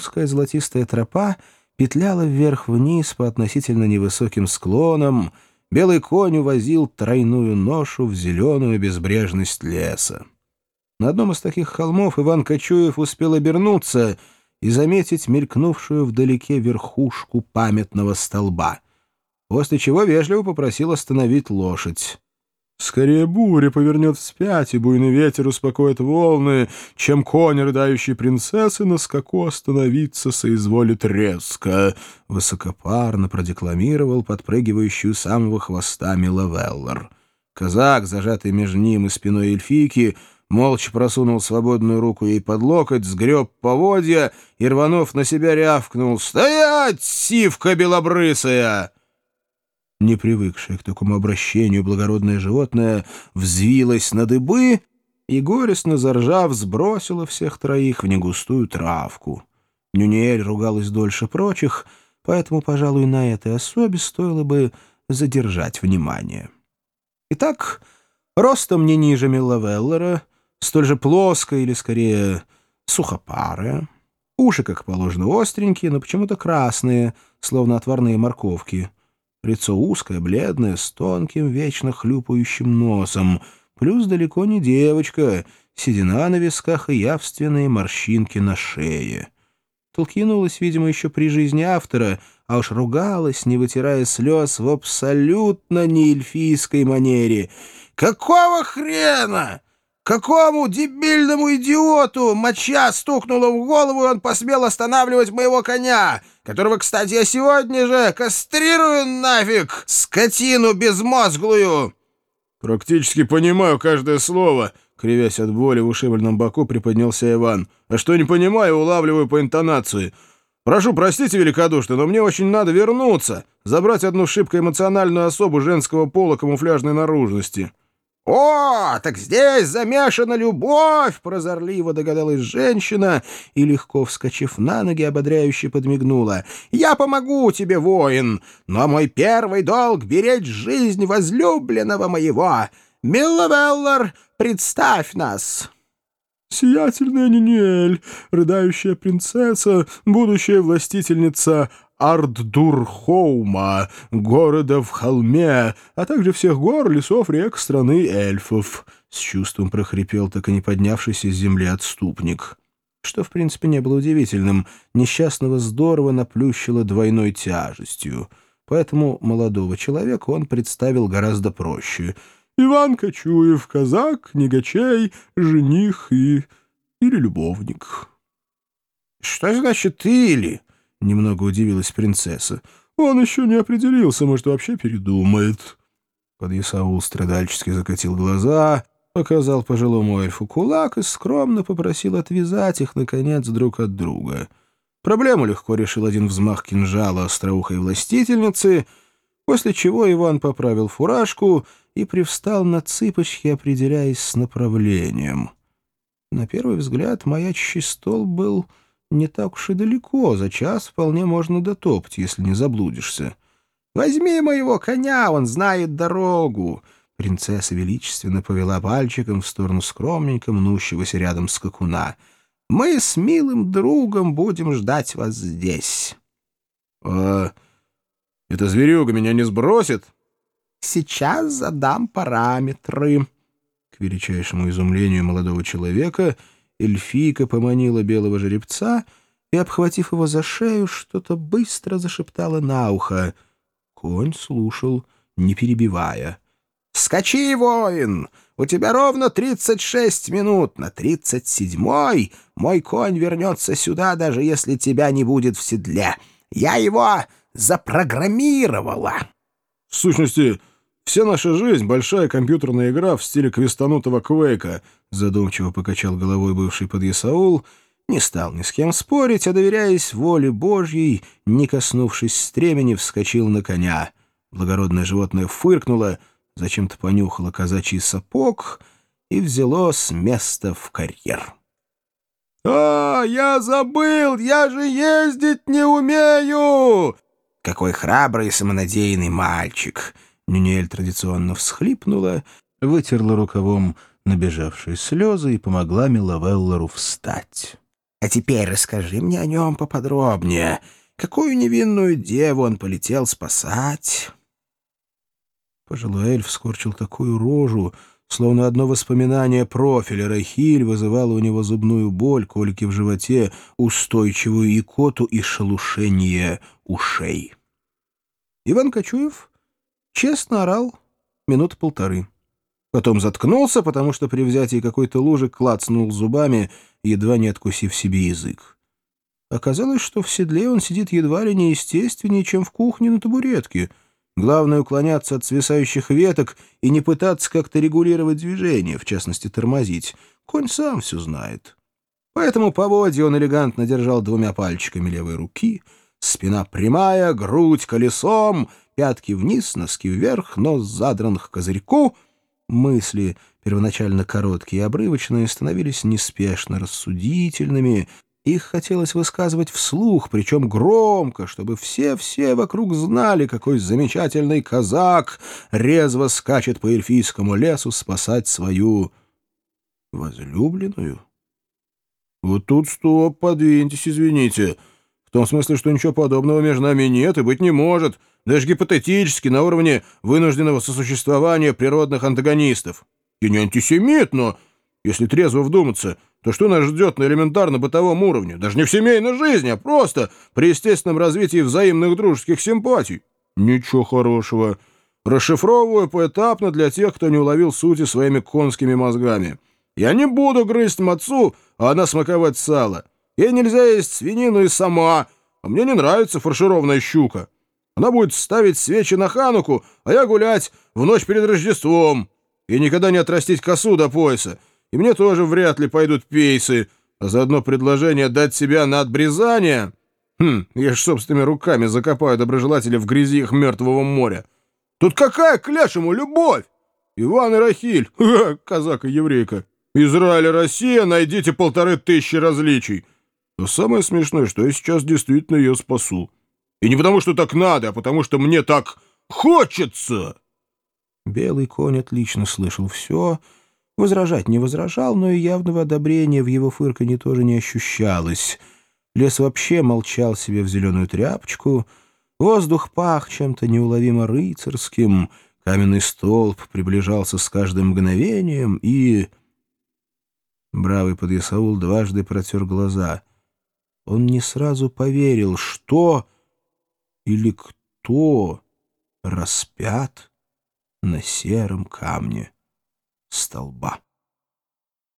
узкая золотистая тропа петляла вверх-вниз по относительно невысоким склонам, белый конь увозил тройную ношу в зеленую безбрежность леса. На одном из таких холмов Иван Кочуев успел обернуться и заметить мелькнувшую вдалеке верхушку памятного столба, после чего вежливо попросил остановить лошадь. Скорее буря повернет вспять, и буйный ветер успокоит волны, чем конь рыдающей принцессы на скаку остановиться соизволит резко, — высокопарно продекламировал подпрыгивающий у самого хвоста Миловеллар. Казак, зажатый между ним и спиной эльфийки, молча просунул свободную руку ей под локоть, сгреб поводья и, рванув на себя, рявкнул «Стоять, сивка белобрысая!» Не привыкшее к такому обращению благородное животное взвилось на дыбы и, горестно заржав, сбросило всех троих в негустую травку. Нюниэль ругалась дольше прочих, поэтому, пожалуй, на этой особе стоило бы задержать внимание. Итак, ростом не ниже Миллавеллера, столь же плоская или, скорее, сухопарая, уши, как положено, остренькие, но почему-то красные, словно отварные морковки — Лицо узкое, бледное, с тонким, вечно хлюпающим носом. Плюс далеко не девочка, седина на висках и явственные морщинки на шее. Толкинулась, видимо, еще при жизни автора, а уж ругалась, не вытирая слез, в абсолютно не эльфийской манере. «Какого хрена? Какому дебильному идиоту моча стукнула в голову, и он посмел останавливать моего коня, которого, кстати, я сегодня же кастрирую нафиг, скотину безмозглую!» «Практически понимаю каждое слово», — кривясь от боли в ушибленном боку, приподнялся Иван. «А что не понимаю, улавливаю по интонации. Прошу, простите великодушно, но мне очень надо вернуться, забрать одну шибко эмоциональную особу женского пола камуфляжной наружности». «О, так здесь замешана любовь!» — прозорливо догадалась женщина и, легко вскочив на ноги, ободряюще подмигнула. «Я помогу тебе, воин, но мой первый долг — беречь жизнь возлюбленного моего. Миллавеллар, представь нас!» «Сиятельная Нинель, рыдающая принцесса, будущая властительница Арддурхоума, города в холме, а также всех гор, лесов, рек страны эльфов», — с чувством прохрипел так и не поднявшийся с земли отступник. Что, в принципе, не было удивительным. Несчастного здорово наплющило двойной тяжестью. Поэтому молодого человека он представил гораздо проще. «Иван Кочуев, казак, негачей, жених и... или любовник». «Что значит «или»?» — немного удивилась принцесса. «Он еще не определился, может, вообще передумает». Подъясаул страдальчески закатил глаза, показал пожилому эльфу кулак и скромно попросил отвязать их, наконец, друг от друга. Проблему легко решил один взмах кинжала остроухой властительницы, после чего Иван поправил фуражку и привстал на цыпочки, определяясь с направлением. На первый взгляд маячащий стол был не так уж и далеко, за час вполне можно дотопать, если не заблудишься. «Возьми моего коня, он знает дорогу!» Принцесса величественно повела пальчиком в сторону скромненько мнущегося рядом скакуна. «Мы с милым другом будем ждать вас здесь». «А эта зверюга меня не сбросит?» «Сейчас задам параметры». К величайшему изумлению молодого человека — эльфийка поманила белого жеребца и, обхватив его за шею, что-то быстро зашептала на ухо. Конь слушал, не перебивая. «Скачи, воин! У тебя ровно тридцать шесть минут. На тридцать седьмой мой конь вернется сюда, даже если тебя не будет в седле. Я его запрограммировала!» «В сущности, Вся наша жизнь — большая компьютерная игра в стиле квестанутого Квейка, задумчиво покачал головой бывший подъясаул, не стал ни с кем спорить, а, доверяясь воле Божьей, не коснувшись стремени, вскочил на коня. Благородное животное фыркнуло, зачем-то понюхало казачий сапог и взяло с места в карьер. «А, я забыл! Я же ездить не умею!» «Какой храбрый и самонадеянный мальчик!» Нюнель традиционно всхлипнула, вытерла рукавом набежавшие слезы и помогла Миловеллору встать. А теперь расскажи мне о нем поподробнее. Какую невинную деву он полетел спасать?» Пожилой эльф скорчил такую рожу, словно одно воспоминание профиля Рахиль вызывало у него зубную боль, колики в животе, устойчивую икоту и шелушение ушей. Иван Кочуев честно орал минут полторы. Потом заткнулся, потому что при взятии какой-то лужи клацнул зубами, едва не откусив себе язык. Оказалось, что в седле он сидит едва ли не естественнее, чем в кухне на табуретке. Главное — уклоняться от свисающих веток и не пытаться как-то регулировать движение, в частности, тормозить. Конь сам все знает. Поэтому поводья он элегантно держал двумя пальчиками левой руки, спина прямая, грудь колесом, пятки вниз, носки вверх, нос задран к козырьку — Мысли, первоначально короткие и обрывочные, становились неспешно рассудительными. Их хотелось высказывать вслух, причем громко, чтобы все-все вокруг знали, какой замечательный казак резво скачет по эльфийскому лесу спасать свою возлюбленную. Вот тут стоп, подвиньтесь, извините. В том смысле, что ничего подобного между нами нет и быть не может — даже гипотетически на уровне вынужденного сосуществования природных антагонистов. Я не антисемит, но, если трезво вдуматься, то что нас ждет на элементарно-бытовом уровне? Даже не в семейной жизни, а просто при естественном развитии взаимных дружеских симпатий. Ничего хорошего. Расшифровываю поэтапно для тех, кто не уловил сути своими конскими мозгами. Я не буду грызть мацу, а она смаковать сало. Ей нельзя есть свинину и сама, а мне не нравится фаршированная щука. Она будет ставить свечи на Хануку, а я гулять в ночь перед Рождеством. И никогда не отрастить косу до пояса. И мне тоже вряд ли пойдут пейсы. А заодно предложение дать себя на отбрезание... Хм, я ж собственными руками закопаю доброжелателя в грязи их мертвого моря. Тут какая к лешему любовь? Иван и Рахиль, казак и еврейка. Израиль и Россия, найдите полторы тысячи различий. Но самое смешное, что я сейчас действительно ее спасу. И не потому, что так надо, а потому, что мне так хочется!» Белый конь отлично слышал все, возражать не возражал, но и явного одобрения в его фырканье тоже не ощущалось. Лес вообще молчал себе в зеленую тряпочку, воздух пах чем-то неуловимо рыцарским, каменный столб приближался с каждым мгновением, и... Бравый подъясаул дважды протер глаза. Он не сразу поверил, что или кто распят на сером камне столба.